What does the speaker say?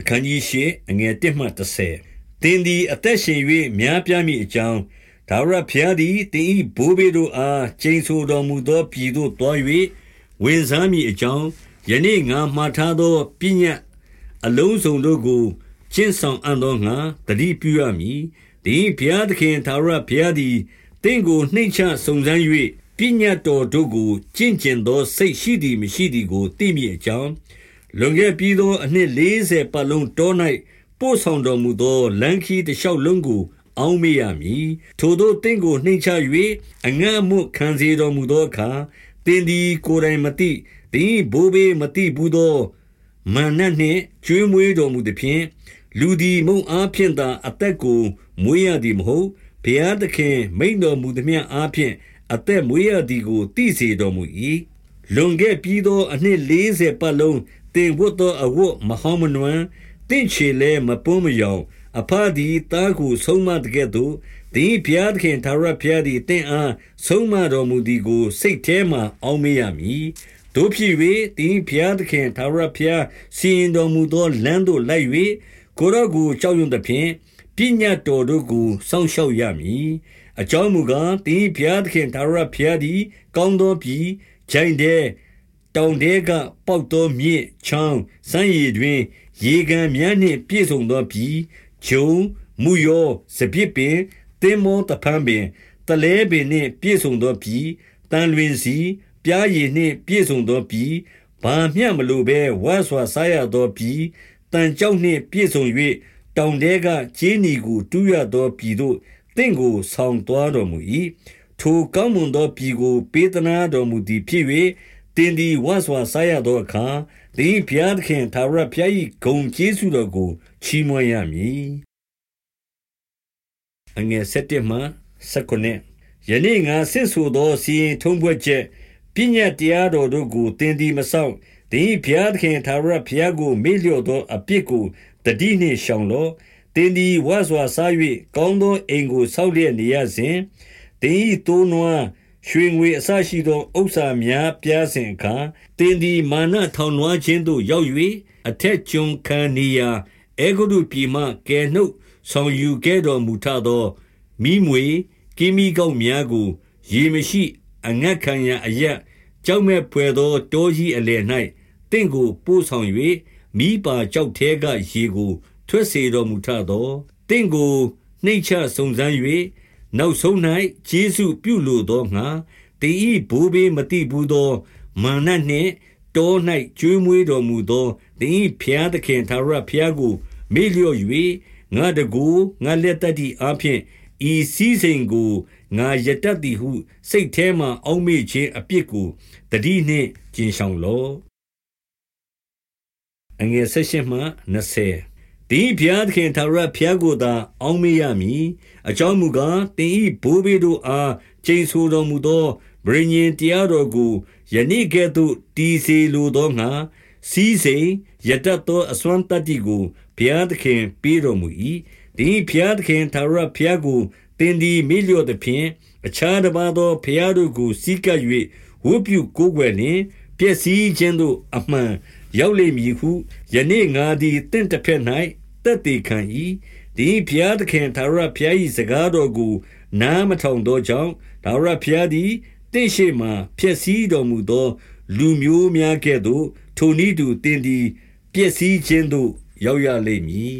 အခန်းကြီးရှေအငယ်1မှ30သင်သည်အသက်ရှင်၍များပြားမည်အကြောင်းဒါဝရဖျားသည်တင်ဤဘိုးဘေတို့အားကျိန်ဆိုတော်မူသောပြည်သို့တွား၍ဝင်စားမည်အကြောင်းယနေ့ငါမှားထားသောပညာအလုံးစုံတို့ကိုကျင့်ဆောင်အံ့သောငါတတိပြုရမည်ဒီဘုရားသခင်ဒါဝရဘုရားသည်တင့်ကိုနှိမ့်ချစုံစမ်း၍ပညာတော်တို့ကိုကျင့်ကျင်သောစိတ်ရှိသည်မရှိသည်ကိုသိမည်အကြောင်း လွန်ခဲ့ပြီးသောအနှစ်40ပတ်လုံးတော၌ပို့ဆောင်တော်မူသောလမ်းခီးတစ်လျှောက်လုံးကို အောင်းမေ့ရမည်ထိုတို့တင့်ကိုနှိမ်ချ၍အငတ်မှုခံစေတော်မူသောအခါတင်းဒီကိုယ်တိုင်မသိတင်းဘိုးဘေးမသိဘူးသောမာနနှင့်ကျွေးမွေးတော်မူသည်ဖြင့်လူသည်မုံအားဖြင့်သာအသက်ကိုမွေးရသည်မဟုတ်ဘုရားသခင်မိန်တော်မူသည်မြအားဖြင့်အသက်မွေးရသည်ကိုသိစေတော်မူ၏လွန်ခဲ့ပြီးသောအနှစ်40ပတ်လုံး တင်ဝတ်သောအဝတ်မဟောင်းမနွမ်းတင့်ချေလဲမပွန်းမယောင်အဖသည်တားကိုဆုံးမတကဲ့သို့တင်းဖျားသခင်သာရဖျားသည်တင့်အားဆုံးမတော်မူသည်ကို စိတ်ထဲမှအောင်းမေးရမည်တို့ဖြစ်၍တင်းဖျားသခင်သာရဖျားစီရင်တော်မူသောလမ်းသို့လိုက်၍ကိုရော့ကိုကြောက်ရွံ့သဖြင့်ပညာတော်တို့ကိုစောင့်ရှောက်ရမည်အကြောင်းမူကားတင်းဖျားသခင်သာရဖျားသည် ကောင်းသောပြည်ဂျိုင်တဲ့ တောင်တဲကပေါက်သောမြစ်ချောင်းစမ်းရည်တွင် ရေကန်များနှင့်ပြည့်စုံသောပြည်ဂျုံမူယောစပစ်ပင်တင်းမောတဖန်ပင်တလဲပင်နှင့်ပြည့်စုံသောပြည်တန်လွင်စီပြားရည်နှင့်ပြည့်စုံသောပြည်ဘာမျှမလိုဘဲဝါစွာစားရသောပြည်တန်ကြောက်နှင့်ပြည့်စုံ၍တောင်တဲကကျင်းနီကိုတူးရသောပြည်သို့တင့်ကိုဆောင်သွားတော်မူ၏ထိုကောင်းမွန်သောပြည်ကို ပေးသနာတော်မူသည်ဖြစ်၍ တင်ဒီဝါစွာစားရသောအခါသင်ဘုရားသခင်သာရဘုရား၏ဂုံကျေးဇူးတော်ကိုချီးမွမ်းရမည်အငယ်7မှ19ယနေ့ငါဆင့်ဆိုသောစီရင်ထုံးဖွဲ့ချက်ပညာတရားတော်တို့ကိုသင်သည်မဆောင်သင်ဘုရားသခင်သာရဘုရားကိုမေ့လျော့သောအပြစ်ကိုတတိနှင့်ရှောင်လော့တင်ဒီဝါစွာစား၍ကောင်းသောအိမ်ကိုဆောက်လျက်နေရစဉ်တင်ဤတိုးနွား ရွှေငွေအစရှိသောဥစ္စာများပြားစဉ်အခါတင်းသည်မာနထောင်နွားခြင်းသို့ရောက်၍အထက်ကျွန်ခံနေရာအေဂုတုပြည်မှကယ်နှုတ်ဆောင်ယူခဲ့တော်မူထသောမိမွေကိမိကောက်များကိုရေမရှိ အငတ်ခံရအရက်ကြောက်မဲ့ဖွယ်သောတောကြီးအလယ်၌တင့်ကိုပို့ဆောင်၍မိပါကြောက်သေးကရေကို ထွက်စေတော်မူထသောတင့်ကိုနှိမ့်ချစုံစမ်း၍ နောက်ဆုံး၌ကျေးဇူးပြုလိုသောငါတင်ဤဘိုးဘေးမတိဘူးသောမာနနှင့်တော၌ကျွေးမွေးတော်မူသောတင်ဤဖျားသခင်သာရဖျားကို မေ့လျော့၍ငါတကူငါလက်တတိအဖျင်ဤစည်းစိမ်ကိုငါရတတ်သည်ဟု စိတ်ထဲမှအောက်မေ့ခြင်းအပြစ်ကိုတတိနှင့်ကျင်ဆောင်လောအငယ်၁၈မှ20 သင်၏ဘုရားသခင်ထာဝရဘုရားကိုသာ အောက်မေ့ရမည်။အကြောင်းမူကား၊သင်၏ဘိုးဘေးတို့အားကျိန်ဆိုတော်မူသောပဋိညာဉ်တရားတော်ကိုယနေ့ကဲ့သို့တည်စေလိုသောငှါ၊စည်းစိမ်ရတတ်သောအစွမ်းသတ္တိကိုဘုရားသခင်ပေးတော်မူ၏။သင်၏ဘုရားသခင်ထာဝရဘုရားကိုသင်သည်မေ့လျော့သဖြင့်၊အခြားတပါးသောဘုရားတို့ကိုဆည်းကပ်၍ဝတ်ပြုကိုးကွယ်လျှင်၊ ပျက်စီးခြင်းသို့ အမှန်ရောက်လိမ့်မည်ဟု ယနေ့ငါသည်သင့်တဘက်၌သက်သေခံ၏။သင်၏ဘုရားသခင်ထာဝရဘုရား၏စကားတော်ကို နားမထောင်သောကြောင့်၊ထာဝရဘုရားသည် သင့်ရှေ့မှာ ဖျက်ဆီးတော်မူသော လူမျိုးများကဲ့သို့ ထိုနည်းတူ သင်သည် ပျက်စီးခြင်းသို့ ရောက်ရလိမ့်မည်